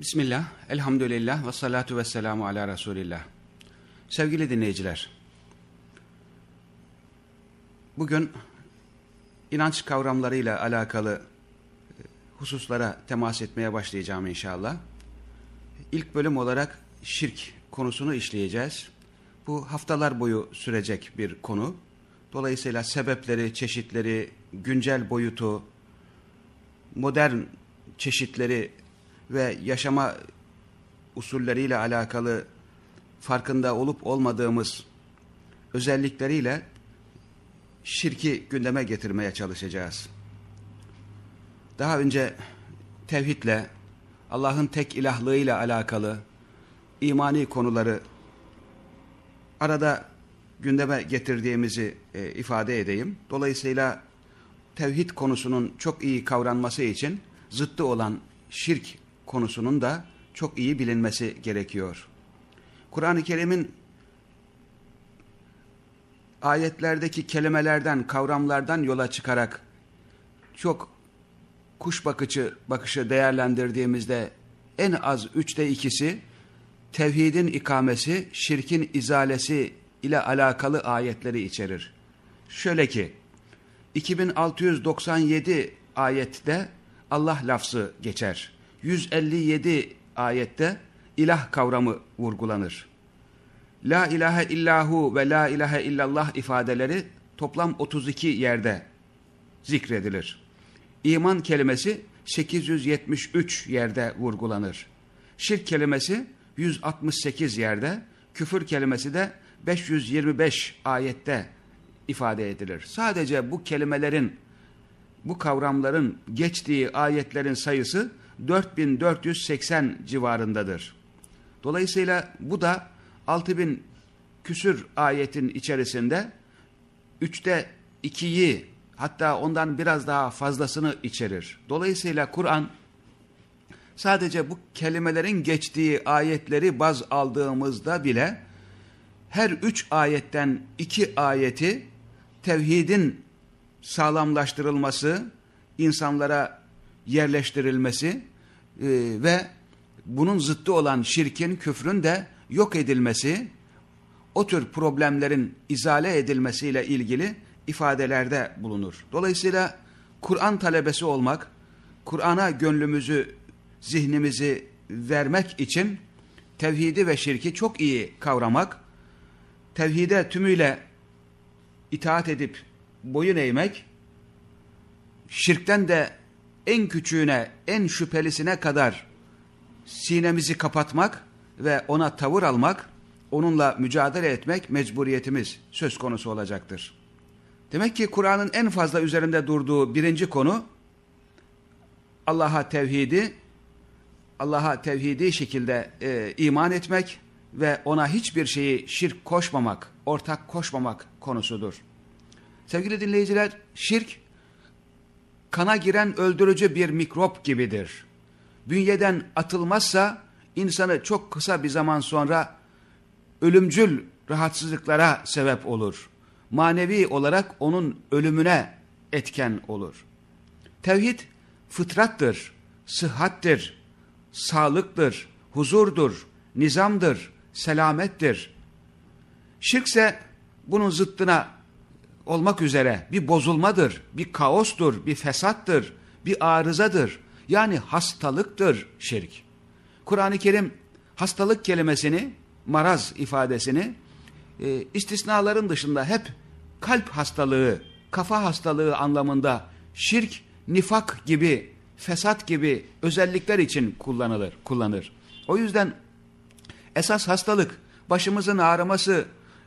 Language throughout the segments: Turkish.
Bismillah, elhamdülillah ve salatu ve selamu ala Resulillah. Sevgili dinleyiciler, bugün inanç kavramlarıyla alakalı e, hususlara temas etmeye başlayacağım inşallah. İlk bölüm olarak şirk konusunu işleyeceğiz. Bu haftalar boyu sürecek bir konu. Dolayısıyla sebepleri, çeşitleri, güncel boyutu, modern çeşitleri ve yaşama usulleriyle alakalı farkında olup olmadığımız özellikleriyle şirki gündeme getirmeye çalışacağız. Daha önce tevhidle, Allah'ın tek ilahlığıyla alakalı imani konuları arada gündeme getirdiğimizi e, ifade edeyim. Dolayısıyla tevhid konusunun çok iyi kavranması için zıttı olan şirk konusunun da çok iyi bilinmesi gerekiyor. Kur'an-ı Kerim'in ayetlerdeki kelimelerden, kavramlardan yola çıkarak çok kuş bakıcı bakışı değerlendirdiğimizde en az üçte ikisi tevhidin ikamesi, şirkin izalesi ile alakalı ayetleri içerir. Şöyle ki 2697 ayette Allah lafzı geçer. 157 ayette ilah kavramı vurgulanır. La ilahe illahu ve la ilahe illallah ifadeleri toplam 32 yerde zikredilir. İman kelimesi 873 yerde vurgulanır. Şirk kelimesi 168 yerde, küfür kelimesi de 525 ayette ifade edilir. Sadece bu kelimelerin, bu kavramların geçtiği ayetlerin sayısı 4480 civarındadır. Dolayısıyla bu da 6000 küsür ayetin içerisinde üçte ikiyi hatta ondan biraz daha fazlasını içerir. Dolayısıyla Kur'an sadece bu kelimelerin geçtiği ayetleri baz aldığımızda bile her üç ayetten iki ayeti tevhidin sağlamlaştırılması, insanlara yerleştirilmesi ve bunun zıttı olan şirkin, küfrün de yok edilmesi, o tür problemlerin izale edilmesiyle ilgili ifadelerde bulunur. Dolayısıyla Kur'an talebesi olmak, Kur'an'a gönlümüzü, zihnimizi vermek için tevhidi ve şirki çok iyi kavramak, tevhide tümüyle itaat edip boyun eğmek, şirkten de en küçüğüne, en şüphelisine kadar sinemizi kapatmak ve ona tavır almak, onunla mücadele etmek mecburiyetimiz söz konusu olacaktır. Demek ki Kur'an'ın en fazla üzerinde durduğu birinci konu, Allah'a tevhidi, Allah'a tevhidi şekilde e, iman etmek ve ona hiçbir şeyi şirk koşmamak, ortak koşmamak konusudur. Sevgili dinleyiciler, şirk kana giren öldürücü bir mikrop gibidir. Bünyeden atılmazsa insanı çok kısa bir zaman sonra ölümcül rahatsızlıklara sebep olur. Manevi olarak onun ölümüne etken olur. Tevhid fıtrattır, sıhhattir, sağlıktır, huzurdur, nizamdır, selamettir. Şirkse bunun zıttına olmak üzere bir bozulmadır, bir kaostur, bir fesattır, bir arızadır. Yani hastalıktır şirk. Kur'an-ı Kerim hastalık kelimesini, maraz ifadesini e, istisnaların dışında hep kalp hastalığı, kafa hastalığı anlamında şirk, nifak gibi, fesat gibi özellikler için kullanılır, kullanır. O yüzden esas hastalık, başımızın ağrıması,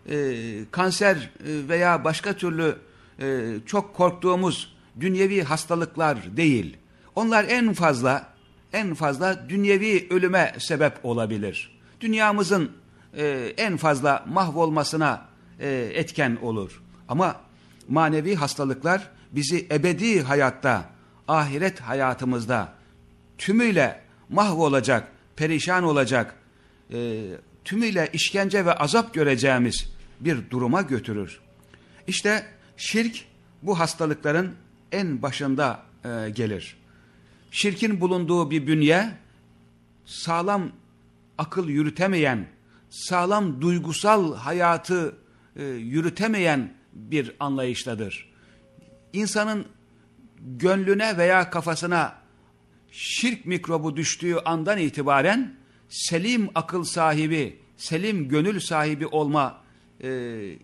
e, kanser e, veya başka türlü e, çok korktuğumuz dünyevi hastalıklar değil. Onlar en fazla en fazla dünyevi ölüme sebep olabilir. Dünyamızın e, en fazla mahvolmasına e, etken olur. Ama manevi hastalıklar bizi ebedi hayatta, ahiret hayatımızda tümüyle mahvolacak, perişan olacak, e, tümüyle işkence ve azap göreceğimiz bir duruma götürür. İşte şirk bu hastalıkların en başında e, gelir. Şirkin bulunduğu bir bünye sağlam akıl yürütemeyen, sağlam duygusal hayatı e, yürütemeyen bir anlayıştadır. İnsanın gönlüne veya kafasına şirk mikrobu düştüğü andan itibaren selim akıl sahibi, selim gönül sahibi olma e,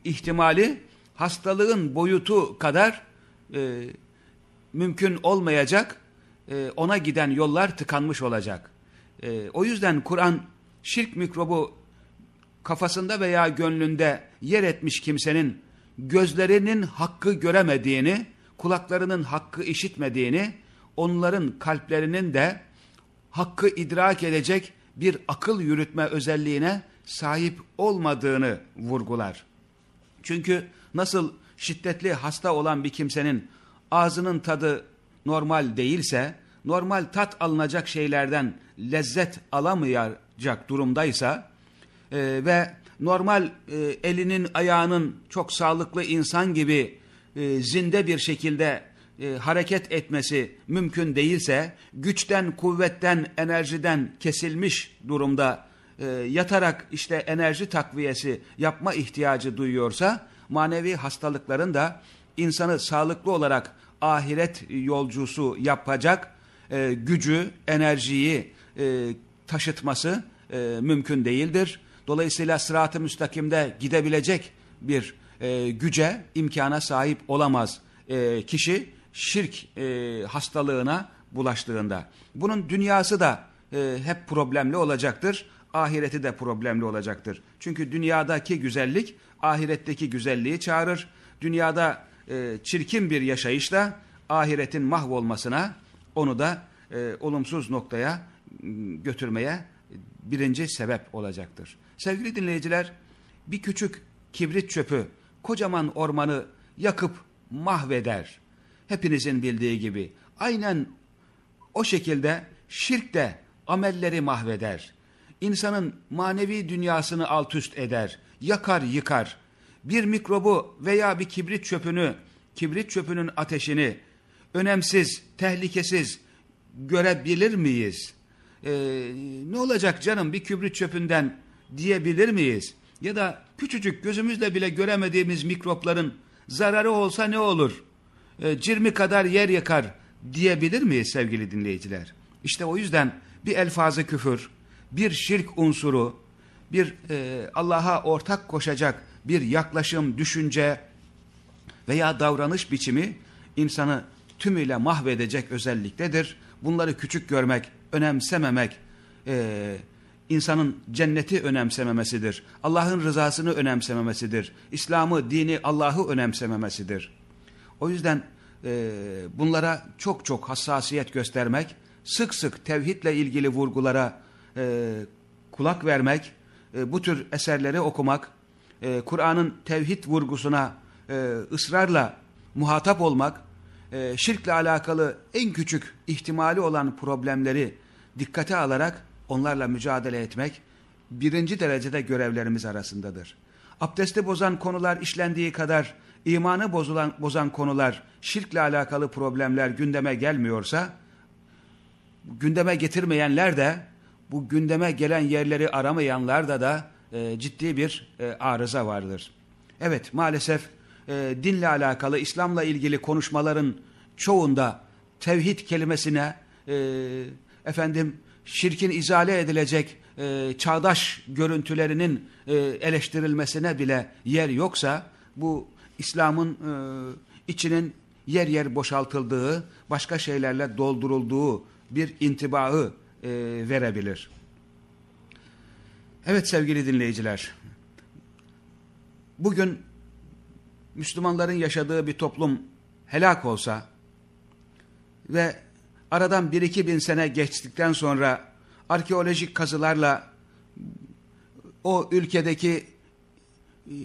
ihtimali hastalığın boyutu kadar e, mümkün olmayacak, e, ona giden yollar tıkanmış olacak. E, o yüzden Kur'an şirk mikrobu kafasında veya gönlünde yer etmiş kimsenin gözlerinin hakkı göremediğini, kulaklarının hakkı işitmediğini, onların kalplerinin de hakkı idrak edecek bir akıl yürütme özelliğine sahip olmadığını vurgular. Çünkü nasıl şiddetli hasta olan bir kimsenin ağzının tadı normal değilse, normal tat alınacak şeylerden lezzet alamayacak durumdaysa e, ve normal e, elinin ayağının çok sağlıklı insan gibi e, zinde bir şekilde e, hareket etmesi mümkün değilse, güçten, kuvvetten, enerjiden kesilmiş durumda e, yatarak işte enerji takviyesi yapma ihtiyacı duyuyorsa, manevi hastalıkların da insanı sağlıklı olarak ahiret yolcusu yapacak e, gücü, enerjiyi e, taşıtması e, mümkün değildir. Dolayısıyla sırat-ı müstakimde gidebilecek bir e, güce, imkana sahip olamaz e, kişi şirk e, hastalığına bulaştığında. Bunun dünyası da e, hep problemli olacaktır, ahireti de problemli olacaktır. Çünkü dünyadaki güzellik ahiretteki güzelliği çağırır. Dünyada e, çirkin bir yaşayışla ahiretin mahvolmasına onu da e, olumsuz noktaya götürmeye birinci sebep olacaktır. Sevgili dinleyiciler bir küçük kibrit çöpü kocaman ormanı yakıp mahveder. Hepinizin bildiği gibi aynen o şekilde şirk de amelleri mahveder. İnsanın manevi dünyasını alt üst eder, yakar yıkar. Bir mikrobu veya bir kibrit çöpünü, kibrit çöpünün ateşini önemsiz, tehlikesiz görebilir miyiz? Ee, ne olacak canım bir kibrit çöpünden diyebilir miyiz? Ya da küçücük gözümüzle bile göremediğimiz mikropların zararı olsa ne olur? Ee, cirmi kadar yer yakar diyebilir miyiz sevgili dinleyiciler? İşte o yüzden bir elfazı küfür, bir şirk unsuru, bir e, Allah'a ortak koşacak bir yaklaşım, düşünce veya davranış biçimi insanı tümüyle mahvedecek özelliktedir. Bunları küçük görmek, önemsememek, e, insanın cenneti önemsememesidir. Allah'ın rızasını önemsememesidir. İslam'ı, dini, Allah'ı önemsememesidir. O yüzden e, bunlara çok çok hassasiyet göstermek, sık sık tevhidle ilgili vurgulara e, kulak vermek, e, bu tür eserleri okumak, e, Kur'an'ın tevhid vurgusuna e, ısrarla muhatap olmak, e, şirkle alakalı en küçük ihtimali olan problemleri dikkate alarak onlarla mücadele etmek birinci derecede görevlerimiz arasındadır. Abdesti bozan konular işlendiği kadar imanı bozulan, bozan konular, şirkle alakalı problemler gündeme gelmiyorsa, gündeme getirmeyenler de, bu gündeme gelen yerleri aramayanlar da e, ciddi bir e, arıza vardır. Evet maalesef e, dinle alakalı, İslam'la ilgili konuşmaların çoğunda tevhid kelimesine e, efendim şirkin izale edilecek e, çağdaş görüntülerinin e, eleştirilmesine bile yer yoksa bu İslam'ın e, içinin yer yer boşaltıldığı, başka şeylerle doldurulduğu bir intibağı e, verebilir. Evet sevgili dinleyiciler, bugün Müslümanların yaşadığı bir toplum helak olsa ve aradan bir iki bin sene geçtikten sonra arkeolojik kazılarla o ülkedeki e,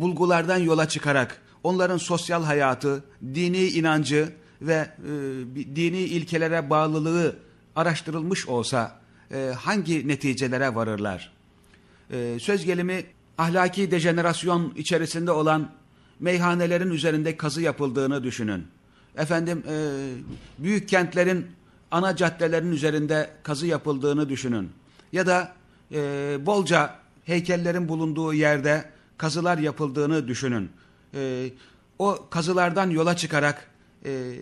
bulgulardan yola çıkarak onların sosyal hayatı, dini inancı ve e, dini ilkelere bağlılığı araştırılmış olsa e, hangi neticelere varırlar? E, söz gelimi ahlaki dejenerasyon içerisinde olan meyhanelerin üzerinde kazı yapıldığını düşünün. Efendim e, büyük kentlerin ana caddelerin üzerinde kazı yapıldığını düşünün. Ya da e, bolca heykellerin bulunduğu yerde kazılar yapıldığını düşünün. E, o kazılardan yola çıkarak e,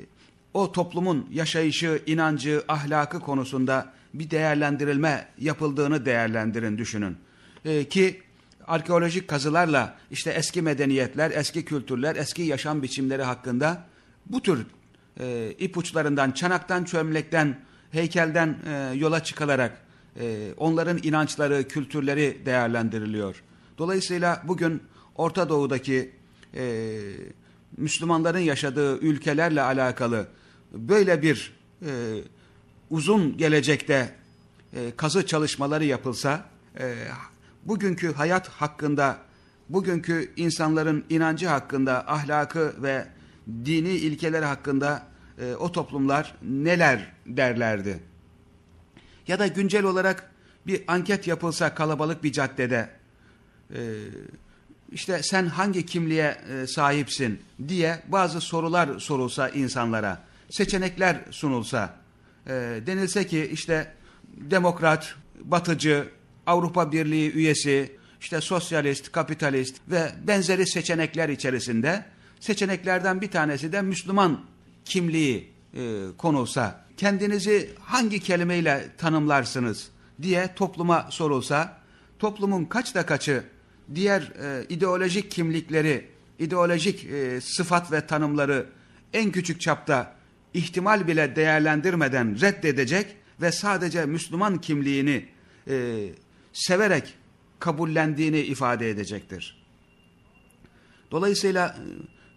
o toplumun yaşayışı, inancı, ahlakı konusunda bir değerlendirilme yapıldığını değerlendirin, düşünün. E, ki arkeolojik kazılarla işte eski medeniyetler, eski kültürler, eski yaşam biçimleri hakkında bu tür e, ipuçlarından, çanaktan, çömlekten, heykelden e, yola çıkılarak e, onların inançları, kültürleri değerlendiriliyor. Dolayısıyla bugün Orta Doğu'daki e, Müslümanların yaşadığı ülkelerle alakalı böyle bir e, uzun gelecekte e, kazı çalışmaları yapılsa, e, bugünkü hayat hakkında, bugünkü insanların inancı hakkında, ahlakı ve dini ilkeleri hakkında e, o toplumlar neler derlerdi? Ya da güncel olarak bir anket yapılsa kalabalık bir caddede, e, işte sen hangi kimliğe e, sahipsin diye bazı sorular sorulsa insanlara, seçenekler sunulsa, e, denilse ki işte demokrat, batıcı, Avrupa Birliği üyesi, işte sosyalist, kapitalist ve benzeri seçenekler içerisinde seçeneklerden bir tanesi de Müslüman kimliği e, konulsa, kendinizi hangi kelimeyle tanımlarsınız diye topluma sorulsa, toplumun kaçta kaçı diğer e, ideolojik kimlikleri, ideolojik e, sıfat ve tanımları en küçük çapta ihtimal bile değerlendirmeden reddedecek ve sadece Müslüman kimliğini e, severek kabullendiğini ifade edecektir. Dolayısıyla e,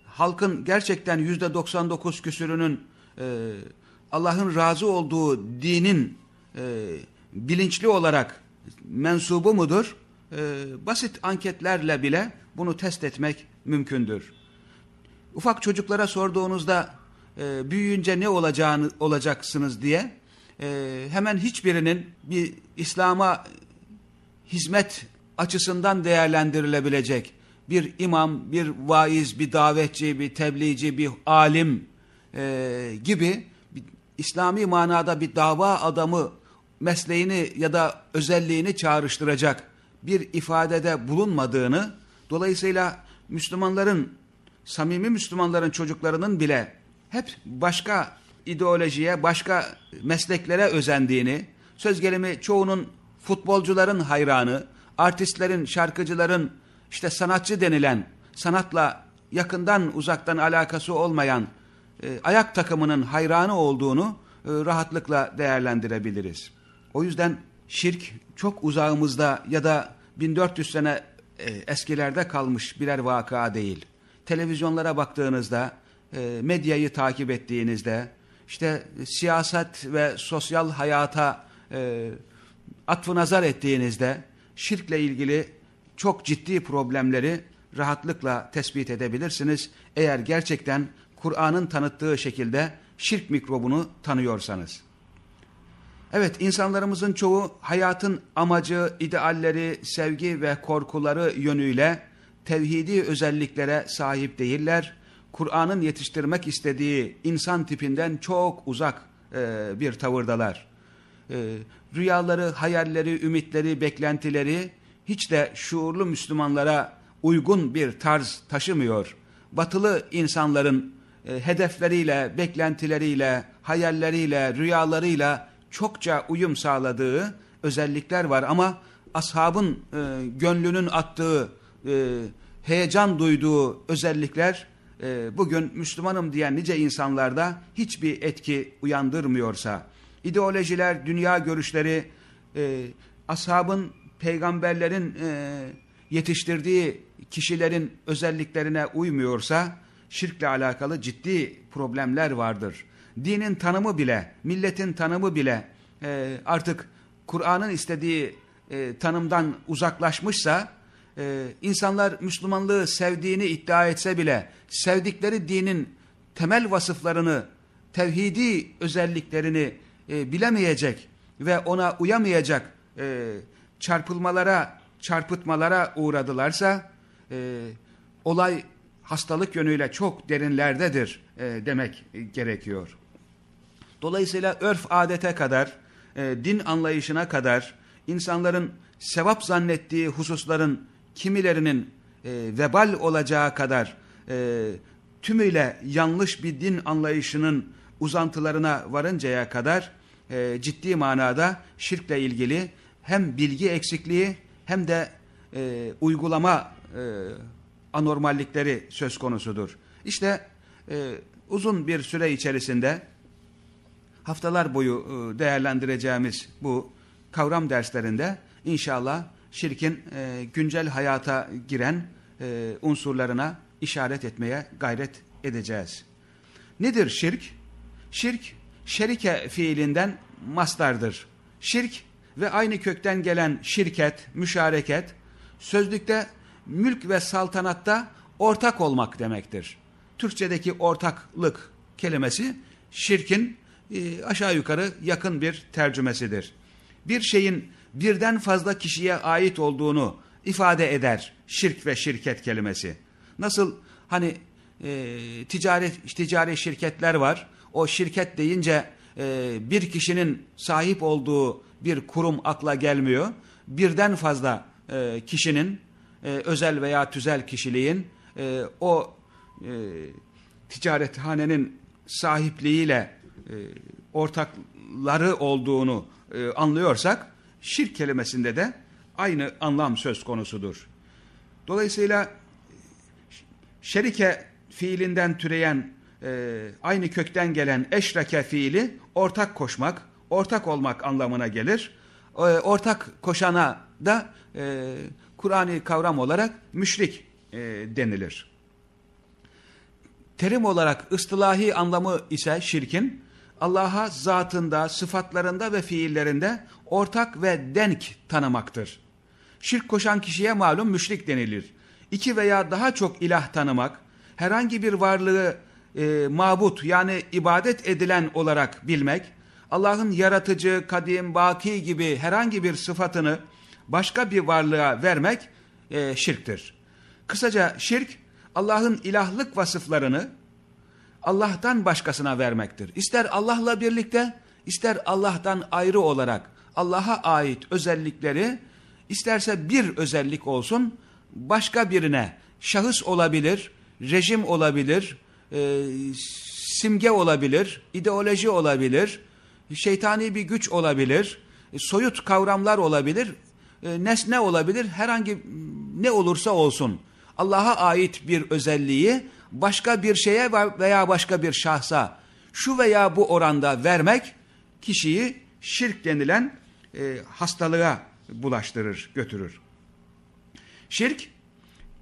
halkın gerçekten yüzde 99 küsürünün e, Allah'ın razı olduğu dinin e, bilinçli olarak mensubu mudur? E, basit anketlerle bile bunu test etmek mümkündür. Ufak çocuklara sorduğunuzda e, büyüyünce ne olacağını olacaksınız diye e, hemen hiçbirinin bir İslam'a hizmet açısından değerlendirilebilecek bir imam, bir vaiz, bir davetçi, bir tebliğci, bir alim e, gibi İslami manada bir dava adamı mesleğini ya da özelliğini çağrıştıracak bir ifadede bulunmadığını, dolayısıyla Müslümanların, samimi Müslümanların çocuklarının bile hep başka ideolojiye, başka mesleklere özendiğini, söz gelimi çoğunun futbolcuların hayranı, artistlerin, şarkıcıların, işte sanatçı denilen, sanatla yakından uzaktan alakası olmayan e, ayak takımının hayranı olduğunu e, rahatlıkla değerlendirebiliriz. O yüzden şirk çok uzağımızda ya da 1400 sene e, eskilerde kalmış birer vaka değil. Televizyonlara baktığınızda, e, medyayı takip ettiğinizde, işte siyaset ve sosyal hayata e, atfı nazar ettiğinizde şirkle ilgili çok ciddi problemleri rahatlıkla tespit edebilirsiniz. Eğer gerçekten Kur'an'ın tanıttığı şekilde şirk mikrobunu tanıyorsanız. Evet insanlarımızın çoğu hayatın amacı, idealleri, sevgi ve korkuları yönüyle tevhidi özelliklere sahip değiller. Kur'an'ın yetiştirmek istediği insan tipinden çok uzak e, bir tavırdalar. E, rüyaları, hayalleri, ümitleri, beklentileri hiç de şuurlu Müslümanlara uygun bir tarz taşımıyor. Batılı insanların e, hedefleriyle, beklentileriyle, hayalleriyle, rüyalarıyla çokça uyum sağladığı özellikler var ama ashabın e, gönlünün attığı, e, heyecan duyduğu özellikler e, bugün Müslümanım diyen nice insanlarda hiçbir etki uyandırmıyorsa, ideolojiler, dünya görüşleri, e, ashabın, peygamberlerin e, yetiştirdiği kişilerin özelliklerine uymuyorsa, şirkle alakalı ciddi problemler vardır dinin tanımı bile, milletin tanımı bile e, artık Kur'an'ın istediği e, tanımdan uzaklaşmışsa, e, insanlar Müslümanlığı sevdiğini iddia etse bile, sevdikleri dinin temel vasıflarını, tevhidi özelliklerini e, bilemeyecek ve ona uyamayacak e, çarpılmalara, çarpıtmalara uğradılarsa, e, olay hastalık yönüyle çok derinlerdedir e, demek gerekiyor. Dolayısıyla örf adete kadar, e, din anlayışına kadar, insanların sevap zannettiği hususların kimilerinin e, vebal olacağı kadar e, tümüyle yanlış bir din anlayışının uzantılarına varıncaya kadar e, ciddi manada şirkle ilgili hem bilgi eksikliği hem de e, uygulama e, anormallikleri söz konusudur. İşte e, uzun bir süre içerisinde haftalar boyu e, değerlendireceğimiz bu kavram derslerinde inşallah şirkin e, güncel hayata giren e, unsurlarına işaret etmeye gayret edeceğiz. Nedir şirk? Şirk, şerike fiilinden mastardır. Şirk ve aynı kökten gelen şirket, müşareket, sözlükte mülk ve saltanatta ortak olmak demektir. Türkçedeki ortaklık kelimesi şirkin e, aşağı yukarı yakın bir tercümesidir. Bir şeyin birden fazla kişiye ait olduğunu ifade eder şirk ve şirket kelimesi. Nasıl hani e, ticaret ticari şirketler var. O şirket deyince e, bir kişinin sahip olduğu bir kurum akla gelmiyor. Birden fazla e, kişinin e, özel veya tüzel kişiliğin e, o e, ticarethanenin sahipliğiyle e, ortakları olduğunu e, anlıyorsak şirk kelimesinde de aynı anlam söz konusudur. Dolayısıyla şerike fiilinden türeyen e, aynı kökten gelen eşreke fiili ortak koşmak, ortak olmak anlamına gelir. E, ortak koşana da e, Kur'an'ı kavram olarak müşrik e, denilir. Terim olarak ıstılahi anlamı ise şirkin Allah'a zatında, sıfatlarında ve fiillerinde ortak ve denk tanımaktır. Şirk koşan kişiye malum müşrik denilir. İki veya daha çok ilah tanımak, herhangi bir varlığı e, mabut yani ibadet edilen olarak bilmek, Allah'ın yaratıcı, kadim, baki gibi herhangi bir sıfatını başka bir varlığa vermek e, şirktir. Kısaca şirk Allah'ın ilahlık vasıflarını Allah'tan başkasına vermektir. İster Allah'la birlikte, ister Allah'tan ayrı olarak Allah'a ait özellikleri, isterse bir özellik olsun, başka birine şahıs olabilir, rejim olabilir, e, simge olabilir, ideoloji olabilir, şeytani bir güç olabilir, e, soyut kavramlar olabilir, e, nesne olabilir, herhangi ne olursa olsun. Allah'a ait bir özelliği başka bir şeye veya başka bir şahsa şu veya bu oranda vermek kişiyi şirk denilen e, hastalığa bulaştırır, götürür. Şirk,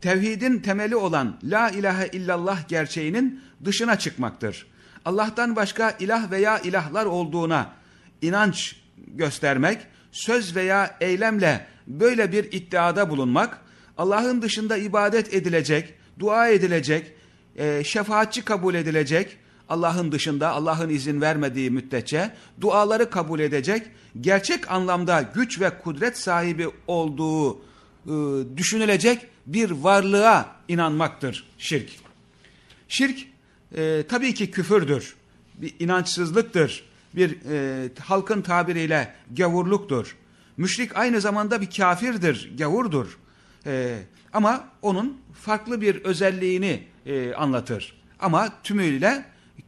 tevhidin temeli olan la ilahe illallah gerçeğinin dışına çıkmaktır. Allah'tan başka ilah veya ilahlar olduğuna inanç göstermek, söz veya eylemle böyle bir iddiada bulunmak, Allah'ın dışında ibadet edilecek, dua edilecek, e, şefaatçi kabul edilecek, Allah'ın dışında Allah'ın izin vermediği müddetçe duaları kabul edecek, gerçek anlamda güç ve kudret sahibi olduğu e, düşünülecek bir varlığa inanmaktır şirk. Şirk e, tabii ki küfürdür, bir inançsızlıktır, bir e, halkın tabiriyle gavurluktur. Müşrik aynı zamanda bir kafirdir, gavurdur. E, ama onun farklı bir özelliğini e, anlatır. Ama tümüyle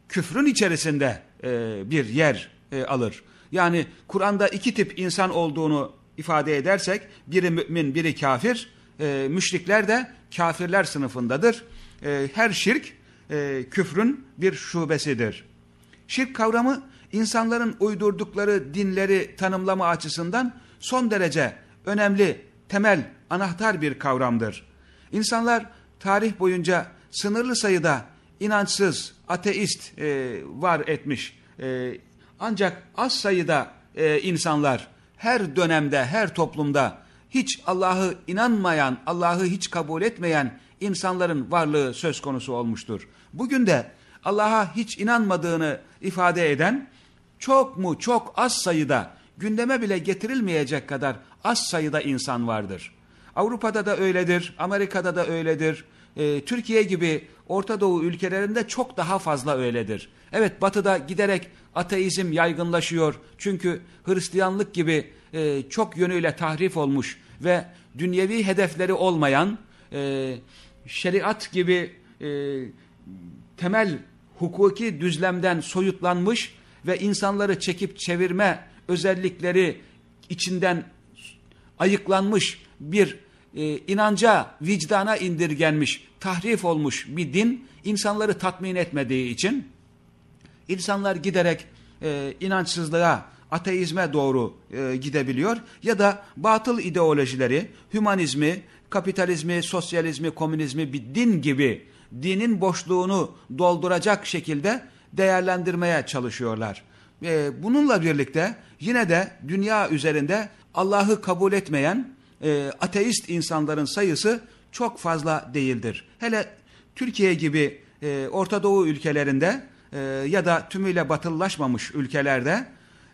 küfrün içerisinde e, bir yer e, alır. Yani Kur'an'da iki tip insan olduğunu ifade edersek biri mümin biri kafir, e, müşrikler de kafirler sınıfındadır. E, her şirk e, küfrün bir şubesidir. Şirk kavramı insanların uydurdukları dinleri tanımlama açısından son derece önemli, temel, anahtar bir kavramdır. İnsanlar tarih boyunca sınırlı sayıda inançsız, ateist e, var etmiş. E, ancak az sayıda e, insanlar her dönemde, her toplumda hiç Allah'ı inanmayan, Allah'ı hiç kabul etmeyen insanların varlığı söz konusu olmuştur. Bugün de Allah'a hiç inanmadığını ifade eden çok mu çok az sayıda gündeme bile getirilmeyecek kadar az sayıda insan vardır. Avrupa'da da öyledir, Amerika'da da öyledir. E, Türkiye gibi Orta Doğu ülkelerinde çok daha fazla öyledir. Evet batıda giderek ateizm yaygınlaşıyor. Çünkü Hristiyanlık gibi e, çok yönüyle tahrif olmuş ve dünyevi hedefleri olmayan e, şeriat gibi e, temel hukuki düzlemden soyutlanmış ve insanları çekip çevirme özellikleri içinden ayıklanmış bir e, inanca, vicdana indirgenmiş, tahrif olmuş bir din insanları tatmin etmediği için insanlar giderek e, inançsızlığa, ateizme doğru e, gidebiliyor ya da batıl ideolojileri, hümanizmi, kapitalizmi, sosyalizmi, komünizmi bir din gibi dinin boşluğunu dolduracak şekilde değerlendirmeye çalışıyorlar. E, bununla birlikte yine de dünya üzerinde Allah'ı kabul etmeyen e, ateist insanların sayısı çok fazla değildir. Hele Türkiye gibi e, Orta Doğu ülkelerinde e, ya da tümüyle batıllaşmamış ülkelerde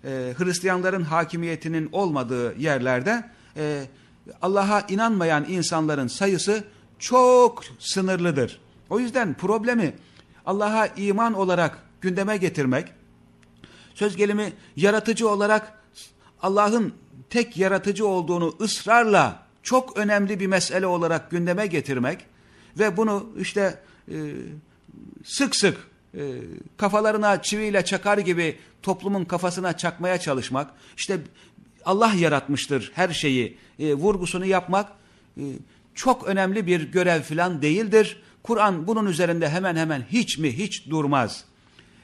e, Hristiyanların hakimiyetinin olmadığı yerlerde e, Allah'a inanmayan insanların sayısı çok sınırlıdır. O yüzden problemi Allah'a iman olarak gündeme getirmek, söz gelimi yaratıcı olarak Allah'ın tek yaratıcı olduğunu ısrarla çok önemli bir mesele olarak gündeme getirmek ve bunu işte e, sık sık e, kafalarına çiviyle çakar gibi toplumun kafasına çakmaya çalışmak, işte Allah yaratmıştır her şeyi e, vurgusunu yapmak e, çok önemli bir görev filan değildir. Kur'an bunun üzerinde hemen hemen hiç mi hiç durmaz.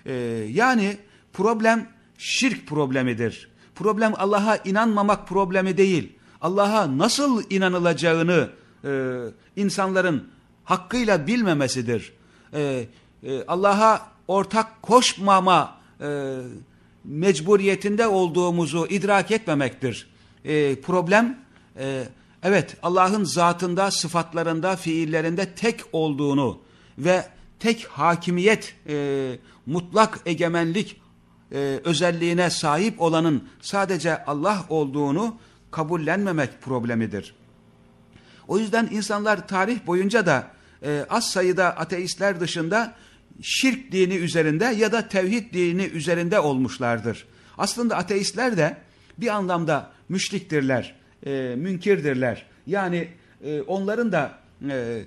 E, yani problem şirk problemidir. Problem Allah'a inanmamak problemi değil. Allah'a nasıl inanılacağını e, insanların hakkıyla bilmemesidir. E, e, Allah'a ortak koşmama e, mecburiyetinde olduğumuzu idrak etmemektir. E, problem e, evet Allah'ın zatında, sıfatlarında, fiillerinde tek olduğunu ve tek hakimiyet, e, mutlak egemenlik e, özelliğine sahip olanın sadece Allah olduğunu kabullenmemek problemidir. O yüzden insanlar tarih boyunca da e, az sayıda ateistler dışında şirk dini üzerinde ya da tevhid dini üzerinde olmuşlardır. Aslında ateistler de bir anlamda müşriktirler, e, münkirdirler. Yani e, onların da e,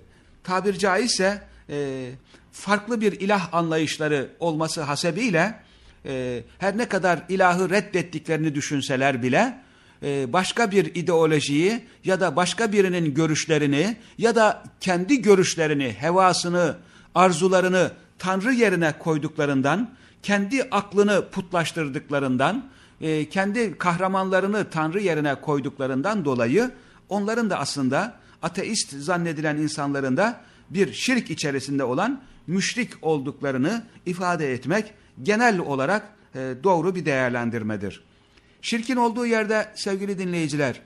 tabir caizse e, farklı bir ilah anlayışları olması hasebiyle e, her ne kadar ilahı reddettiklerini düşünseler bile e, başka bir ideolojiyi ya da başka birinin görüşlerini ya da kendi görüşlerini, hevasını, arzularını Tanrı yerine koyduklarından, kendi aklını putlaştırdıklarından, e, kendi kahramanlarını Tanrı yerine koyduklarından dolayı onların da aslında ateist zannedilen insanların da bir şirk içerisinde olan müşrik olduklarını ifade etmek genel olarak e, doğru bir değerlendirmedir. Şirkin olduğu yerde sevgili dinleyiciler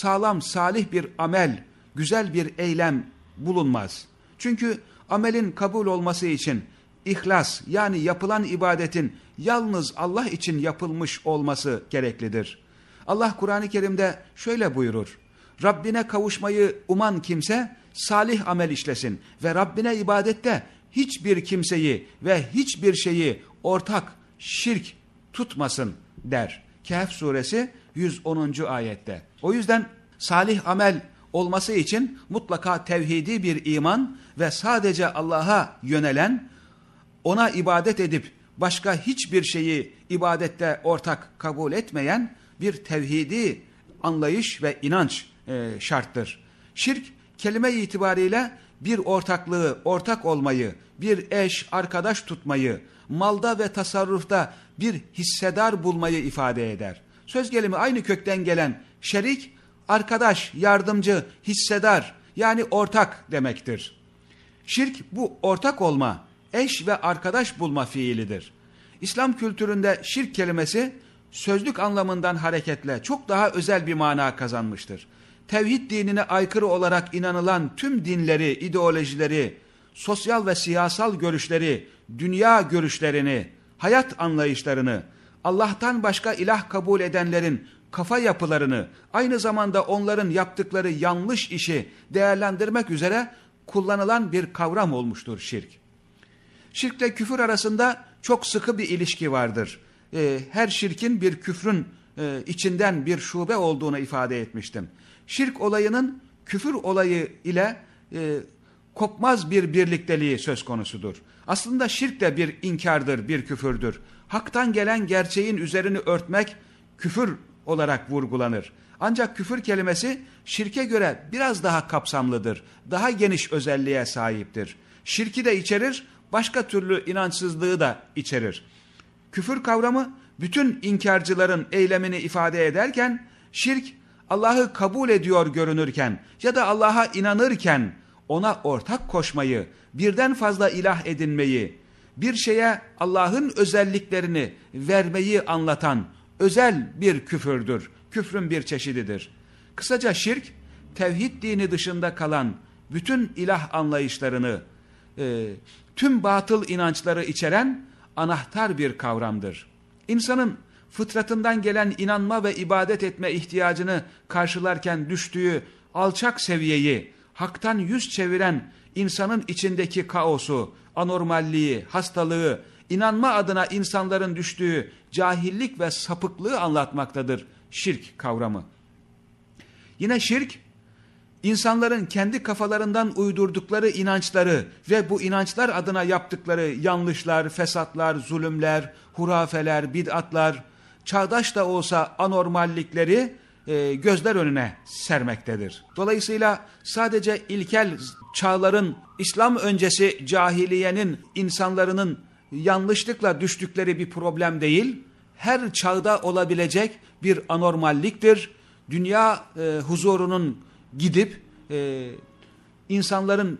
sağlam salih bir amel, güzel bir eylem bulunmaz. Çünkü amelin kabul olması için ihlas yani yapılan ibadetin yalnız Allah için yapılmış olması gereklidir. Allah Kur'an-ı Kerim'de şöyle buyurur. Rabbine kavuşmayı uman kimse salih amel işlesin ve Rabbine ibadette hiçbir kimseyi ve hiçbir şeyi ortak, şirk tutmasın der. Kehf suresi 110. ayette. O yüzden salih amel olması için mutlaka tevhidi bir iman ve sadece Allah'a yönelen, ona ibadet edip başka hiçbir şeyi ibadette ortak kabul etmeyen bir tevhidi anlayış ve inanç e, şarttır. Şirk kelime itibariyle bir ortaklığı, ortak olmayı, bir eş, arkadaş tutmayı, malda ve tasarrufta bir hissedar bulmayı ifade eder. Söz gelimi aynı kökten gelen şerik, arkadaş, yardımcı, hissedar yani ortak demektir. Şirk bu ortak olma, eş ve arkadaş bulma fiilidir. İslam kültüründe şirk kelimesi sözlük anlamından hareketle çok daha özel bir mana kazanmıştır. Tevhid dinine aykırı olarak inanılan tüm dinleri, ideolojileri, sosyal ve siyasal görüşleri, dünya görüşlerini, hayat anlayışlarını, Allah'tan başka ilah kabul edenlerin kafa yapılarını, aynı zamanda onların yaptıkları yanlış işi değerlendirmek üzere kullanılan bir kavram olmuştur şirk. Şirkle küfür arasında çok sıkı bir ilişki vardır. E, her şirkin bir küfrün e, içinden bir şube olduğunu ifade etmiştim. Şirk olayının küfür olayı ile e, kopmaz bir birlikteliği söz konusudur. Aslında şirk de bir inkardır, bir küfürdür. Haktan gelen gerçeğin üzerini örtmek küfür olarak vurgulanır. Ancak küfür kelimesi şirke göre biraz daha kapsamlıdır, daha geniş özelliğe sahiptir. Şirki de içerir, başka türlü inançsızlığı da içerir. Küfür kavramı bütün inkarcıların eylemini ifade ederken, şirk Allah'ı kabul ediyor görünürken ya da Allah'a inanırken ona ortak koşmayı, birden fazla ilah edinmeyi, bir şeye Allah'ın özelliklerini vermeyi anlatan özel bir küfürdür. Küfrün bir çeşididir. Kısaca şirk, tevhid dini dışında kalan bütün ilah anlayışlarını, e, tüm batıl inançları içeren anahtar bir kavramdır. İnsanın fıtratından gelen inanma ve ibadet etme ihtiyacını karşılarken düştüğü alçak seviyeyi, haktan yüz çeviren insanın içindeki kaosu, anormalliği, hastalığı, inanma adına insanların düştüğü cahillik ve sapıklığı anlatmaktadır şirk kavramı. Yine şirk, insanların kendi kafalarından uydurdukları inançları ve bu inançlar adına yaptıkları yanlışlar, fesatlar, zulümler, hurafeler, bid'atlar, çağdaş da olsa anormallikleri e, gözler önüne sermektedir. Dolayısıyla sadece ilkel çağların İslam öncesi cahiliyenin insanların yanlışlıkla düştükleri bir problem değil, her çağda olabilecek bir anormalliktir. Dünya e, huzurunun gidip e, insanların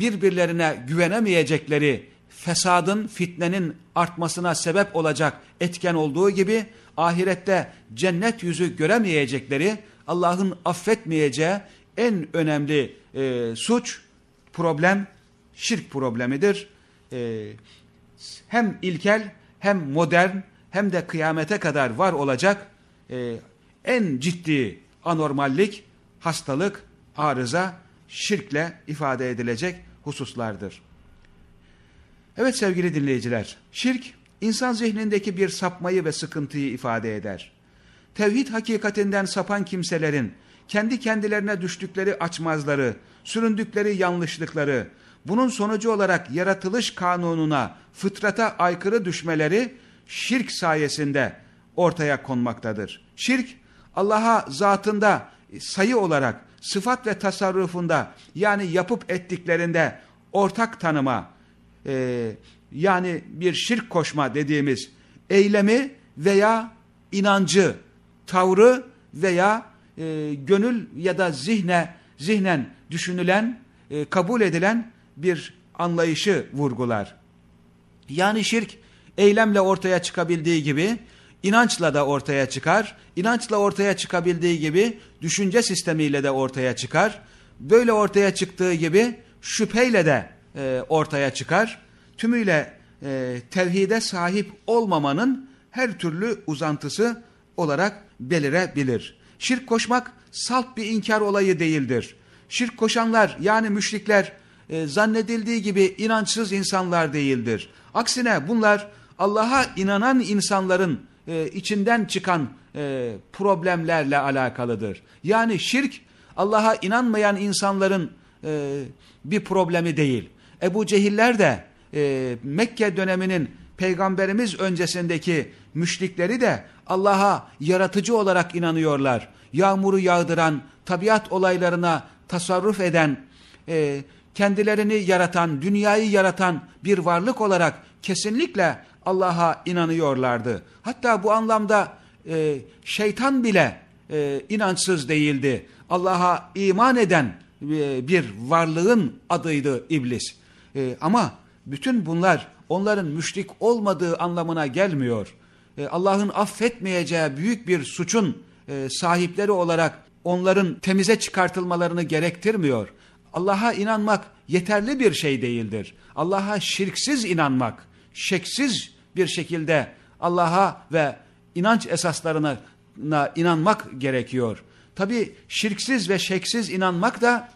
birbirlerine güvenemeyecekleri fesadın, fitnenin artmasına sebep olacak etken olduğu gibi ahirette cennet yüzü göremeyecekleri, Allah'ın affetmeyeceği en önemli e, suç, problem, şirk problemidir. E, hem ilkel, hem modern, hem de kıyamete kadar var olacak e, en ciddi anormallik, hastalık, arıza, şirkle ifade edilecek hususlardır. Evet sevgili dinleyiciler, şirk insan zihnindeki bir sapmayı ve sıkıntıyı ifade eder. Tevhid hakikatinden sapan kimselerin kendi kendilerine düştükleri açmazları, süründükleri yanlışlıkları, bunun sonucu olarak yaratılış kanununa, fıtrata aykırı düşmeleri şirk sayesinde ortaya konmaktadır. Şirk Allah'a zatında sayı olarak sıfat ve tasarrufunda yani yapıp ettiklerinde ortak tanıma, e, yani bir şirk koşma dediğimiz eylemi veya inancı, tavrı veya e, gönül ya da zihne, zihnen düşünülen, e, kabul edilen bir anlayışı vurgular. Yani şirk eylemle ortaya çıkabildiği gibi inançla da ortaya çıkar. İnançla ortaya çıkabildiği gibi düşünce sistemiyle de ortaya çıkar. Böyle ortaya çıktığı gibi şüpheyle de e, ortaya çıkar. Tümüyle e, tevhide sahip olmamanın her türlü uzantısı olarak belirebilir. Şirk koşmak salt bir inkar olayı değildir. Şirk koşanlar yani müşrikler e, zannedildiği gibi inançsız insanlar değildir. Aksine bunlar Allah'a inanan insanların e, içinden çıkan e, problemlerle alakalıdır. Yani şirk Allah'a inanmayan insanların e, bir problemi değil. Ebu Cehiller de e, Mekke döneminin peygamberimiz öncesindeki müşrikleri de Allah'a yaratıcı olarak inanıyorlar. Yağmuru yağdıran, tabiat olaylarına tasarruf eden, e, kendilerini yaratan, dünyayı yaratan bir varlık olarak kesinlikle Allah'a inanıyorlardı. Hatta bu anlamda e, şeytan bile e, inançsız değildi. Allah'a iman eden e, bir varlığın adıydı iblis. E, ama bütün bunlar onların müşrik olmadığı anlamına gelmiyor. E, Allah'ın affetmeyeceği büyük bir suçun e, sahipleri olarak onların temize çıkartılmalarını gerektirmiyor. Allah'a inanmak yeterli bir şey değildir. Allah'a şirksiz inanmak, şeksiz bir şekilde Allah'a ve inanç esaslarına inanmak gerekiyor. Tabi şirksiz ve şeksiz inanmak da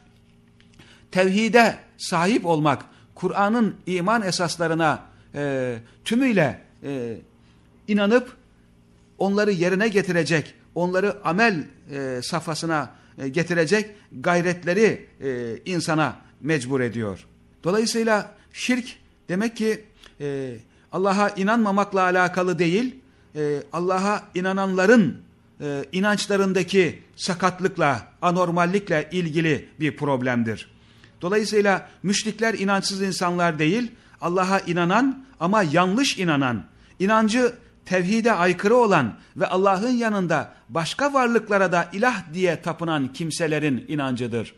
tevhide sahip olmak, Kur'an'ın iman esaslarına e, tümüyle e, inanıp onları yerine getirecek, onları amel e, safhasına e, getirecek gayretleri e, insana mecbur ediyor. Dolayısıyla şirk demek ki e, Allah'a inanmamakla alakalı değil, e, Allah'a inananların e, inançlarındaki sakatlıkla, anormallikle ilgili bir problemdir. Dolayısıyla müşrikler inançsız insanlar değil, Allah'a inanan ama yanlış inanan, inancı tevhide aykırı olan ve Allah'ın yanında başka varlıklara da ilah diye tapınan kimselerin inancıdır.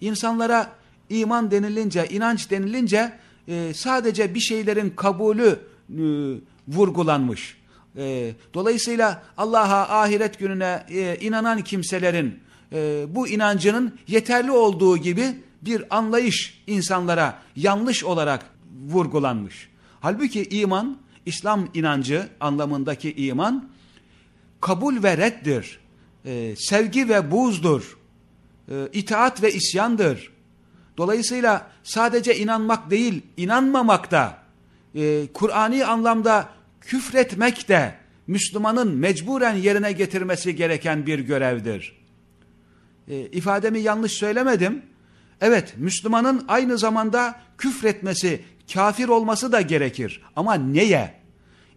İnsanlara iman denilince, inanç denilince e, sadece bir şeylerin kabulü e, vurgulanmış. E, dolayısıyla Allah'a, ahiret gününe inanan kimselerin bu inancının yeterli olduğu gibi bir anlayış insanlara yanlış olarak vurgulanmış. Halbuki iman, İslam inancı anlamındaki iman, kabul ve reddir, e, sevgi ve buzdur, e, itaat ve isyandır. Dolayısıyla sadece inanmak değil, inanmamak da, e, Kur'ani anlamda küfretmek de Müslümanın mecburen yerine getirmesi gereken bir görevdir. E, ifademi yanlış söylemedim. Evet, Müslümanın aynı zamanda küfretmesi, kafir olması da gerekir. Ama neye?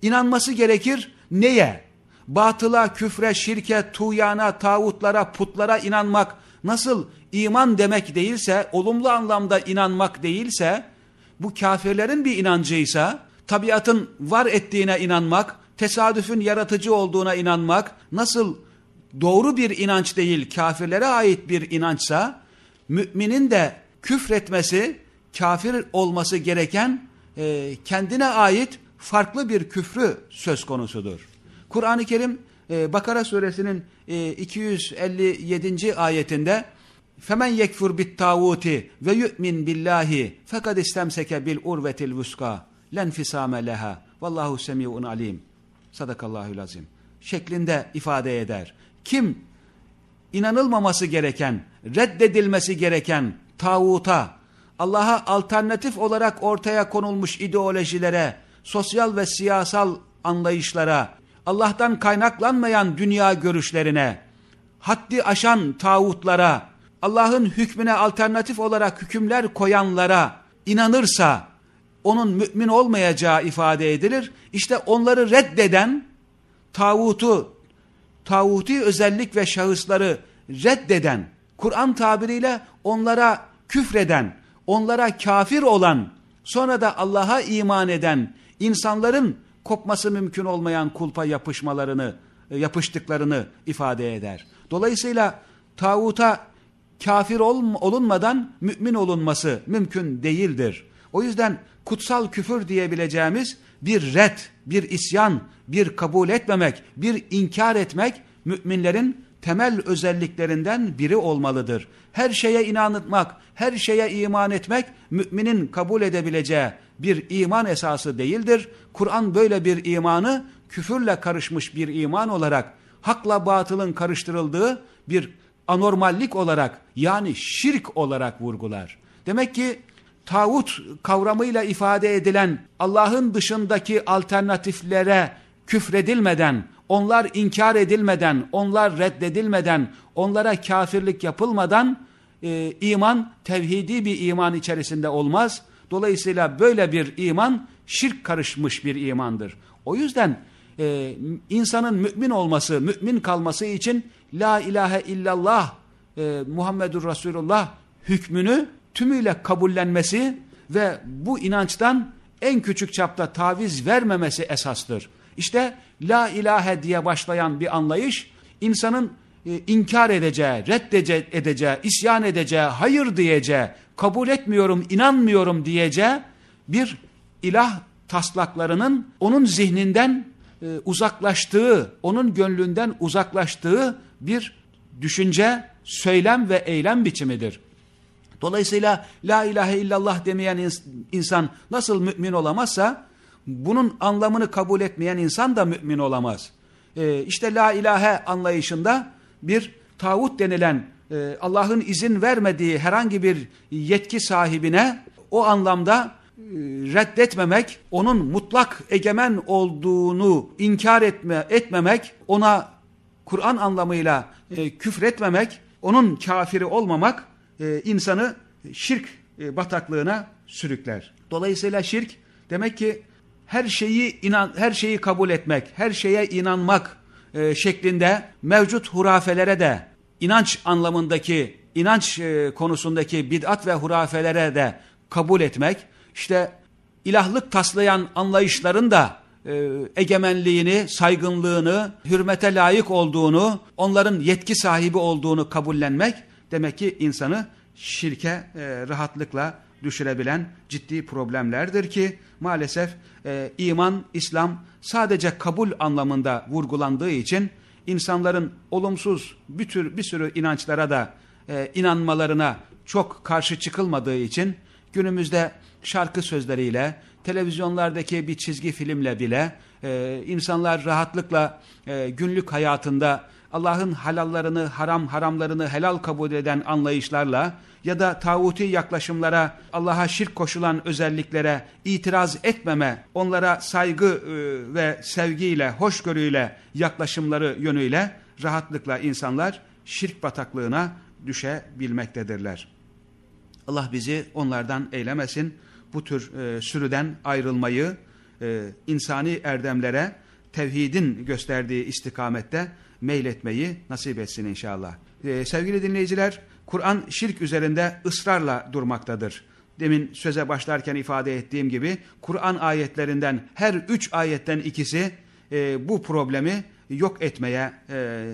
İnanması gerekir, neye? Batıla, küfre, şirke, tuyana, tağutlara, putlara inanmak nasıl iman demek değilse, olumlu anlamda inanmak değilse, bu kafirlerin bir inancıysa, tabiatın var ettiğine inanmak, tesadüfün yaratıcı olduğuna inanmak, nasıl doğru bir inanç değil, kafirlere ait bir inançsa, müminin de küfretmesi, kafir olması gereken e, kendine ait farklı bir küfrü söz konusudur. Kur'an-ı Kerim e, Bakara suresinin e, 257. ayetinde Femen yekfur bit tavuti ve yu'min billahi fekad istemseke bil urvetil vuska lenfisame leha vallahu semiun alim sadakallahu lazim şeklinde ifade eder. Kim inanılmaması gereken, reddedilmesi gereken tağuta, Allah'a alternatif olarak ortaya konulmuş ideolojilere, sosyal ve siyasal anlayışlara, Allah'tan kaynaklanmayan dünya görüşlerine, haddi aşan tağutlara, Allah'ın hükmüne alternatif olarak hükümler koyanlara inanırsa, onun mümin olmayacağı ifade edilir. İşte onları reddeden, tağutu, tağuti özellik ve şahısları reddeden, Kur'an tabiriyle onlara küfreden, onlara kafir olan, sonra da Allah'a iman eden insanların kopması mümkün olmayan kulpa yapışmalarını, e, yapıştıklarını ifade eder. Dolayısıyla tağuta kafir ol, olunmadan mümin olunması mümkün değildir. O yüzden kutsal küfür diyebileceğimiz bir red, bir isyan, bir kabul etmemek, bir inkar etmek müminlerin temel özelliklerinden biri olmalıdır. Her şeye inanmak, her şeye iman etmek müminin kabul edebileceği bir iman esası değildir. Kur'an böyle bir imanı küfürle karışmış bir iman olarak, hakla batılın karıştırıldığı bir anormallik olarak yani şirk olarak vurgular. Demek ki tağut kavramıyla ifade edilen Allah'ın dışındaki alternatiflere küfredilmeden, onlar inkar edilmeden, onlar reddedilmeden, onlara kafirlik yapılmadan e, iman tevhidi bir iman içerisinde olmaz. Dolayısıyla böyle bir iman şirk karışmış bir imandır. O yüzden e, insanın mümin olması, mümin kalması için La ilahe illallah e, Muhammedur Resulullah hükmünü tümüyle kabullenmesi ve bu inançtan en küçük çapta taviz vermemesi esastır. İşte la ilahe diye başlayan bir anlayış insanın e, inkar edeceği, edeceği, isyan edeceği, hayır diyeceği, kabul etmiyorum, inanmıyorum diyeceği bir ilah taslaklarının onun zihninden e, uzaklaştığı, onun gönlünden uzaklaştığı bir düşünce, söylem ve eylem biçimidir. Dolayısıyla la ilahe illallah demeyen insan nasıl mümin olamazsa bunun anlamını kabul etmeyen insan da mümin olamaz. Ee, işte la ilahe anlayışında bir tağut denilen e, Allah'ın izin vermediği herhangi bir yetki sahibine o anlamda reddetmemek, onun mutlak egemen olduğunu inkar etme, etmemek, ona Kur'an anlamıyla e, küfretmemek, onun kafiri olmamak e, insanı şirk e, bataklığına sürükler. Dolayısıyla şirk demek ki her şeyi inan her şeyi kabul etmek, her şeye inanmak e, şeklinde mevcut hurafelere de inanç anlamındaki inanç e, konusundaki bid'at ve hurafelere de kabul etmek, işte ilahlık taslayan anlayışların da egemenliğini, saygınlığını, hürmete layık olduğunu, onların yetki sahibi olduğunu kabullenmek demek ki insanı şirke e, rahatlıkla düşürebilen ciddi problemlerdir ki maalesef e, iman, İslam sadece kabul anlamında vurgulandığı için insanların olumsuz bir tür bir sürü inançlara da e, inanmalarına çok karşı çıkılmadığı için günümüzde şarkı sözleriyle, televizyonlardaki bir çizgi filmle bile e, insanlar rahatlıkla e, günlük hayatında Allah'ın halallarını, haram haramlarını helal kabul eden anlayışlarla ya da tağuti yaklaşımlara, Allah'a şirk koşulan özelliklere itiraz etmeme, onlara saygı e, ve sevgiyle, hoşgörüyle yaklaşımları yönüyle rahatlıkla insanlar şirk bataklığına düşebilmektedirler. Allah bizi onlardan eylemesin. Bu tür e, sürüden ayrılmayı e, insani erdemlere tevhidin gösterdiği istikamette meyletmeyi nasip etsin inşallah. E, sevgili dinleyiciler, Kur'an şirk üzerinde ısrarla durmaktadır. Demin söze başlarken ifade ettiğim gibi Kur'an ayetlerinden her üç ayetten ikisi e, bu problemi yok etmeye e,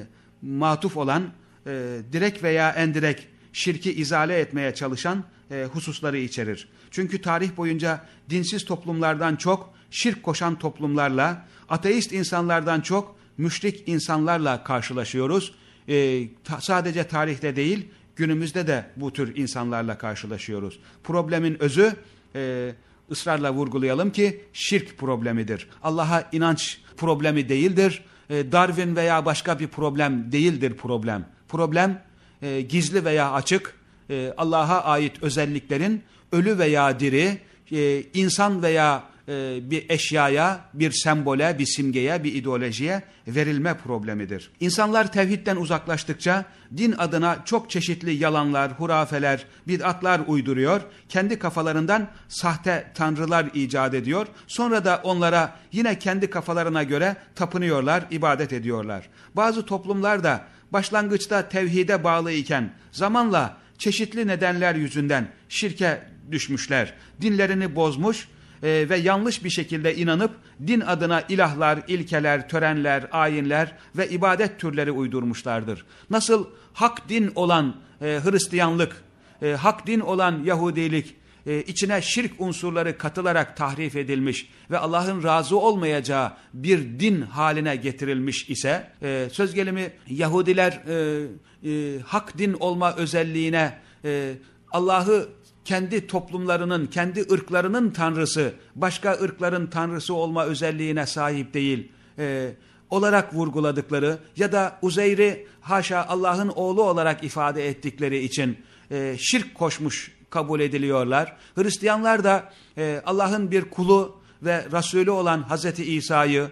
matuf olan, e, direkt veya endirekt şirki izale etmeye çalışan e, hususları içerir. Çünkü tarih boyunca dinsiz toplumlardan çok şirk koşan toplumlarla, ateist insanlardan çok müşrik insanlarla karşılaşıyoruz. E, ta, sadece tarihte değil, günümüzde de bu tür insanlarla karşılaşıyoruz. Problemin özü, e, ısrarla vurgulayalım ki şirk problemidir. Allah'a inanç problemi değildir. E, Darwin veya başka bir problem değildir problem. Problem e, gizli veya açık, e, Allah'a ait özelliklerin ölü veya diri, e, insan veya e, bir eşyaya, bir sembole, bir simgeye, bir ideolojiye verilme problemidir. İnsanlar tevhidden uzaklaştıkça din adına çok çeşitli yalanlar, hurafeler, bid'atlar uyduruyor. Kendi kafalarından sahte tanrılar icat ediyor. Sonra da onlara yine kendi kafalarına göre tapınıyorlar, ibadet ediyorlar. Bazı toplumlar da başlangıçta tevhide bağlı iken zamanla çeşitli nedenler yüzünden şirke düşmüşler. Dinlerini bozmuş e, ve yanlış bir şekilde inanıp din adına ilahlar, ilkeler, törenler, ayinler ve ibadet türleri uydurmuşlardır. Nasıl hak din olan e, Hristiyanlık, e, hak din olan Yahudilik, e, içine şirk unsurları katılarak tahrif edilmiş ve Allah'ın razı olmayacağı bir din haline getirilmiş ise e, söz gelimi Yahudiler e, e, hak din olma özelliğine e, Allah'ı kendi toplumlarının, kendi ırklarının tanrısı, başka ırkların tanrısı olma özelliğine sahip değil e, olarak vurguladıkları ya da Uzeyr'i haşa Allah'ın oğlu olarak ifade ettikleri için e, şirk koşmuş kabul ediliyorlar. Hristiyanlar da e, Allah'ın bir kulu ve Resulü olan Hazreti İsa'yı,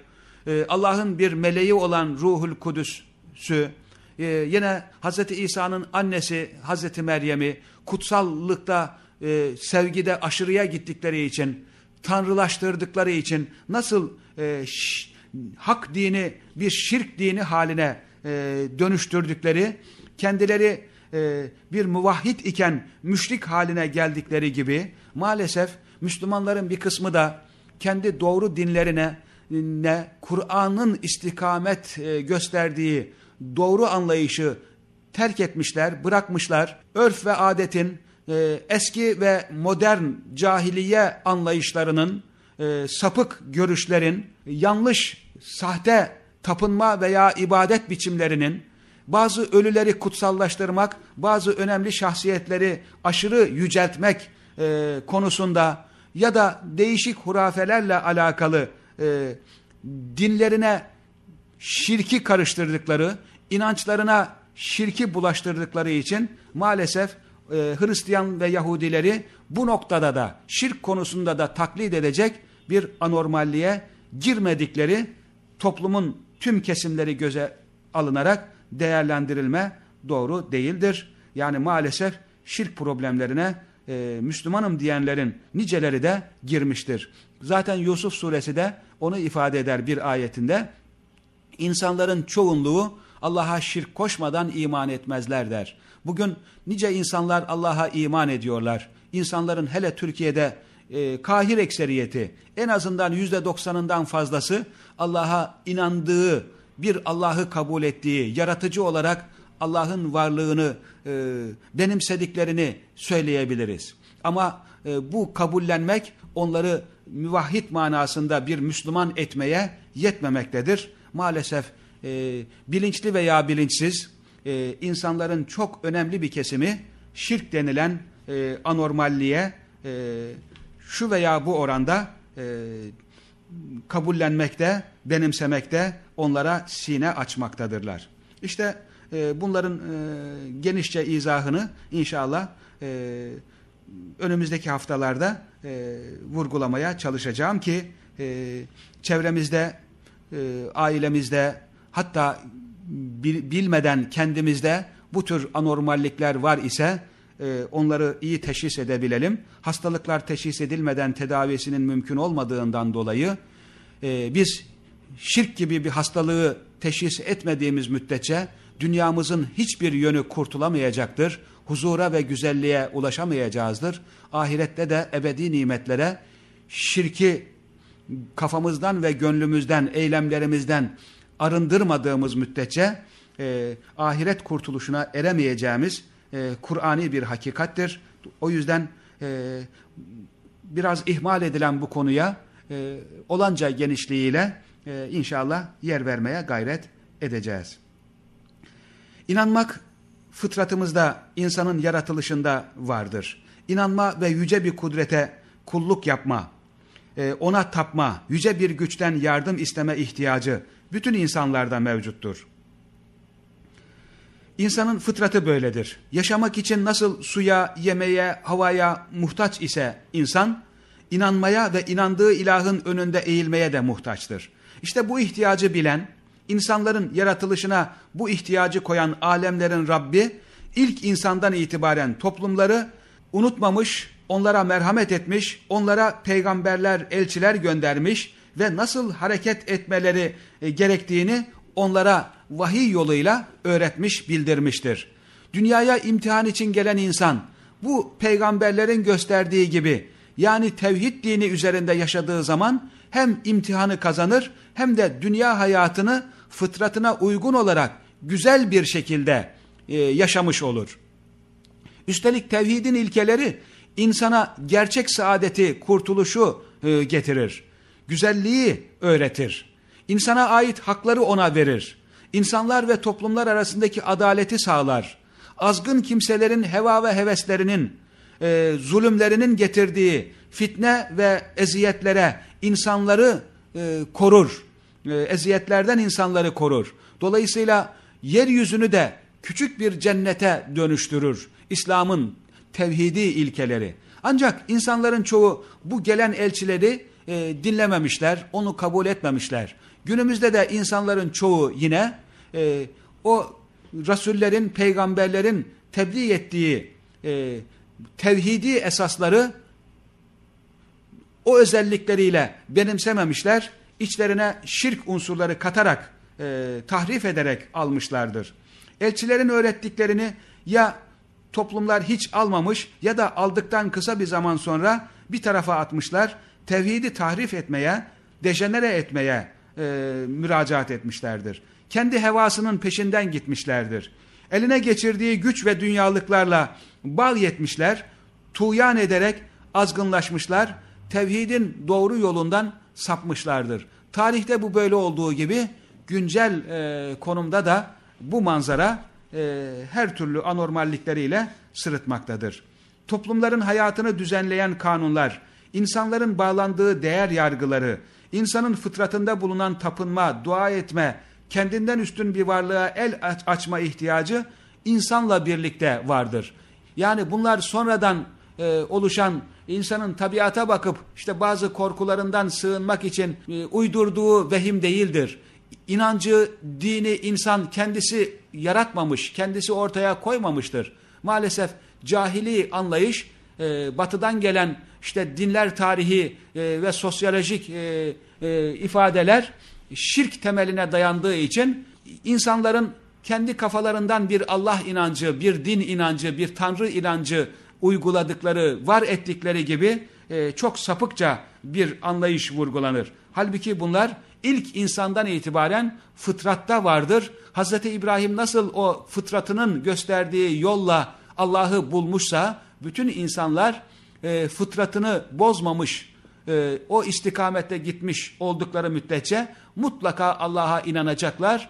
e, Allah'ın bir meleği olan Ruhul Kudüs'ü, e, yine Hazreti İsa'nın annesi Hazreti Meryem'i kutsallıkta, e, sevgide aşırıya gittikleri için, tanrılaştırdıkları için nasıl e, hak dini bir şirk dini haline e, dönüştürdükleri, kendileri e, bir muvahhid iken müşrik haline geldikleri gibi maalesef Müslümanların bir kısmı da kendi doğru dinlerine ne Kur'an'ın istikamet e, gösterdiği doğru anlayışı terk etmişler, bırakmışlar. Örf ve adetin e, eski ve modern cahiliye anlayışlarının, e, sapık görüşlerin, yanlış, sahte tapınma veya ibadet biçimlerinin bazı ölüleri kutsallaştırmak, bazı önemli şahsiyetleri aşırı yüceltmek e, konusunda ya da değişik hurafelerle alakalı e, dinlerine şirki karıştırdıkları, inançlarına şirki bulaştırdıkları için maalesef e, Hristiyan ve Yahudileri bu noktada da şirk konusunda da taklit edecek bir anormalliğe girmedikleri toplumun tüm kesimleri göze alınarak değerlendirilme doğru değildir. Yani maalesef şirk problemlerine e, Müslümanım diyenlerin niceleri de girmiştir. Zaten Yusuf suresi de onu ifade eder bir ayetinde. İnsanların çoğunluğu Allah'a şirk koşmadan iman etmezler der. Bugün nice insanlar Allah'a iman ediyorlar. İnsanların hele Türkiye'de e, kahir ekseriyeti en azından yüzde doksanından fazlası Allah'a inandığı, bir Allah'ı kabul ettiği, yaratıcı olarak Allah'ın varlığını e, benimsediklerini söyleyebiliriz. Ama e, bu kabullenmek onları müvahhid manasında bir Müslüman etmeye yetmemektedir. Maalesef e, bilinçli veya bilinçsiz e, insanların çok önemli bir kesimi şirk denilen e, anormalliğe e, şu veya bu oranda e, kabullenmekte, benimsemekte, onlara sine açmaktadırlar. İşte e, bunların e, genişçe izahını inşallah e, önümüzdeki haftalarda e, vurgulamaya çalışacağım ki e, çevremizde, e, ailemizde hatta bilmeden kendimizde bu tür anormallikler var ise e, onları iyi teşhis edebilelim. Hastalıklar teşhis edilmeden tedavisinin mümkün olmadığından dolayı e, biz şirk gibi bir hastalığı teşhis etmediğimiz müddetçe dünyamızın hiçbir yönü kurtulamayacaktır. Huzura ve güzelliğe ulaşamayacağızdır. Ahirette de ebedi nimetlere şirki kafamızdan ve gönlümüzden, eylemlerimizden arındırmadığımız müddetçe e, ahiret kurtuluşuna eremeyeceğimiz e, Kur'ani bir hakikattir. O yüzden e, biraz ihmal edilen bu konuya e, olanca genişliğiyle e, inşallah yer vermeye gayret edeceğiz. İnanmak fıtratımızda, insanın yaratılışında vardır. İnanma ve yüce bir kudrete kulluk yapma, e, ona tapma, yüce bir güçten yardım isteme ihtiyacı bütün insanlarda mevcuttur. İnsanın fıtratı böyledir. Yaşamak için nasıl suya, yemeğe, havaya muhtaç ise insan, inanmaya ve inandığı ilahın önünde eğilmeye de muhtaçtır. İşte bu ihtiyacı bilen, insanların yaratılışına bu ihtiyacı koyan alemlerin Rabbi, ilk insandan itibaren toplumları unutmamış, onlara merhamet etmiş, onlara peygamberler, elçiler göndermiş ve nasıl hareket etmeleri e, gerektiğini onlara vahiy yoluyla öğretmiş, bildirmiştir. Dünyaya imtihan için gelen insan bu peygamberlerin gösterdiği gibi yani tevhid dini üzerinde yaşadığı zaman hem imtihanı kazanır hem de dünya hayatını fıtratına uygun olarak güzel bir şekilde e, yaşamış olur. Üstelik tevhidin ilkeleri insana gerçek saadeti, kurtuluşu e, getirir. Güzelliği öğretir. İnsana ait hakları ona verir. İnsanlar ve toplumlar arasındaki adaleti sağlar. Azgın kimselerin heva ve heveslerinin, e, zulümlerinin getirdiği fitne ve eziyetlere insanları e, korur. E, eziyetlerden insanları korur. Dolayısıyla yeryüzünü de küçük bir cennete dönüştürür. İslam'ın tevhidi ilkeleri. Ancak insanların çoğu bu gelen elçileri e, dinlememişler, onu kabul etmemişler. Günümüzde de insanların çoğu yine e, o Resullerin, peygamberlerin tebliğ ettiği e, tevhidi esasları o özellikleriyle benimsememişler, içlerine şirk unsurları katarak, e, tahrif ederek almışlardır. Elçilerin öğrettiklerini ya toplumlar hiç almamış ya da aldıktan kısa bir zaman sonra bir tarafa atmışlar, tevhidi tahrif etmeye, dejenere etmeye e, müracaat etmişlerdir. Kendi hevasının peşinden gitmişlerdir. Eline geçirdiği güç ve dünyalıklarla bal yetmişler, tuğyan ederek azgınlaşmışlar, tevhidin doğru yolundan sapmışlardır. Tarihte bu böyle olduğu gibi güncel e, konumda da bu manzara e, her türlü anormallikleriyle sırıtmaktadır. Toplumların hayatını düzenleyen kanunlar, insanların bağlandığı değer yargıları, insanın fıtratında bulunan tapınma, dua etme, kendinden üstün bir varlığa el açma ihtiyacı insanla birlikte vardır. Yani bunlar sonradan e, oluşan insanın tabiata bakıp işte bazı korkularından sığınmak için e, uydurduğu vehim değildir. İnancı, dini insan kendisi yaratmamış, kendisi ortaya koymamıştır. Maalesef cahili anlayış e, batıdan gelen işte dinler tarihi e, ve sosyolojik e, e, ifadeler şirk temeline dayandığı için insanların kendi kafalarından bir Allah inancı, bir din inancı, bir tanrı inancı uyguladıkları, var ettikleri gibi e, çok sapıkça bir anlayış vurgulanır. Halbuki bunlar ilk insandan itibaren fıtratta vardır. Hz. İbrahim nasıl o fıtratının gösterdiği yolla Allah'ı bulmuşsa bütün insanlar e, fıtratını bozmamış, e, o istikamette gitmiş oldukları müddetçe mutlaka Allah'a inanacaklar,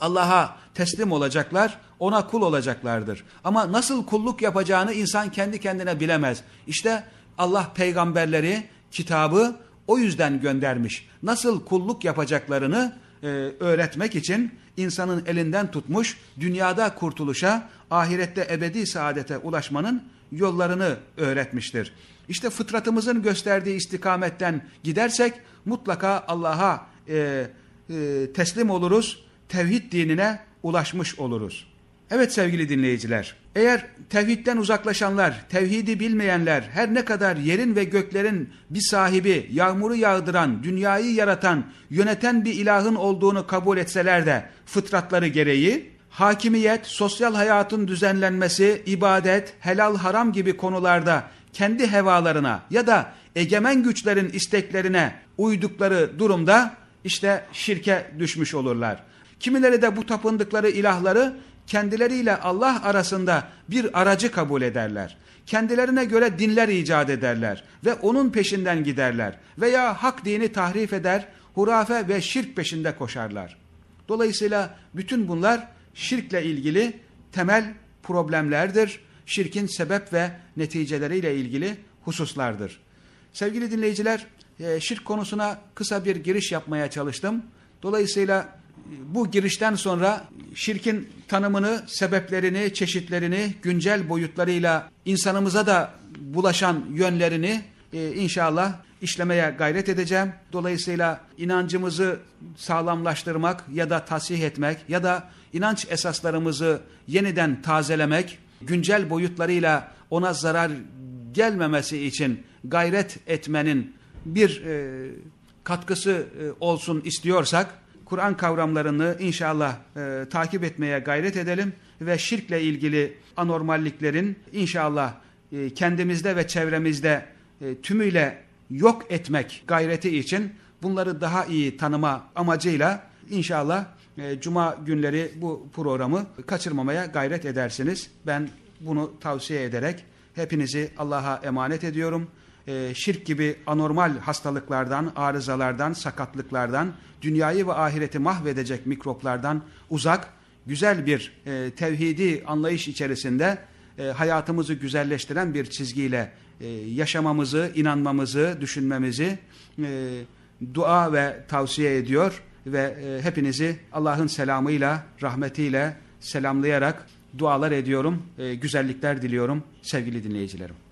Allah'a teslim olacaklar, ona kul olacaklardır. Ama nasıl kulluk yapacağını insan kendi kendine bilemez. İşte Allah peygamberleri, kitabı o yüzden göndermiş. Nasıl kulluk yapacaklarını e, öğretmek için insanın elinden tutmuş, dünyada kurtuluşa, ahirette ebedi saadete ulaşmanın yollarını öğretmiştir. İşte fıtratımızın gösterdiği istikametten gidersek mutlaka Allah'a e, e, teslim oluruz, tevhid dinine ulaşmış oluruz. Evet sevgili dinleyiciler, eğer tevhidden uzaklaşanlar, tevhidi bilmeyenler, her ne kadar yerin ve göklerin bir sahibi, yağmuru yağdıran, dünyayı yaratan, yöneten bir ilahın olduğunu kabul etseler de fıtratları gereği, hakimiyet, sosyal hayatın düzenlenmesi, ibadet, helal haram gibi konularda kendi hevalarına ya da egemen güçlerin isteklerine uydukları durumda işte şirke düşmüş olurlar. Kimileri de bu tapındıkları ilahları kendileriyle Allah arasında bir aracı kabul ederler. Kendilerine göre dinler icat ederler ve onun peşinden giderler veya hak dini tahrif eder, hurafe ve şirk peşinde koşarlar. Dolayısıyla bütün bunlar şirkle ilgili temel problemlerdir. Şirkin sebep ve neticeleriyle ilgili hususlardır. Sevgili dinleyiciler, e, şirk konusuna kısa bir giriş yapmaya çalıştım. Dolayısıyla bu girişten sonra şirkin tanımını, sebeplerini, çeşitlerini, güncel boyutlarıyla insanımıza da bulaşan yönlerini e, inşallah işlemeye gayret edeceğim. Dolayısıyla inancımızı sağlamlaştırmak ya da tasih etmek ya da inanç esaslarımızı yeniden tazelemek, güncel boyutlarıyla ona zarar gelmemesi için gayret etmenin bir e, katkısı e, olsun istiyorsak, Kur'an kavramlarını inşallah e, takip etmeye gayret edelim ve şirkle ilgili anormalliklerin inşallah e, kendimizde ve çevremizde e, tümüyle yok etmek gayreti için bunları daha iyi tanıma amacıyla inşallah e, cuma günleri bu programı kaçırmamaya gayret edersiniz. Ben bunu tavsiye ederek hepinizi Allah'a emanet ediyorum e, şirk gibi anormal hastalıklardan, arızalardan, sakatlıklardan, dünyayı ve ahireti mahvedecek mikroplardan uzak, güzel bir e, tevhidi anlayış içerisinde e, hayatımızı güzelleştiren bir çizgiyle e, yaşamamızı, inanmamızı, düşünmemizi dua ve tavsiye ediyor ve e, hepinizi Allah'ın selamıyla, rahmetiyle selamlayarak dualar ediyorum, e, güzellikler diliyorum sevgili dinleyicilerim.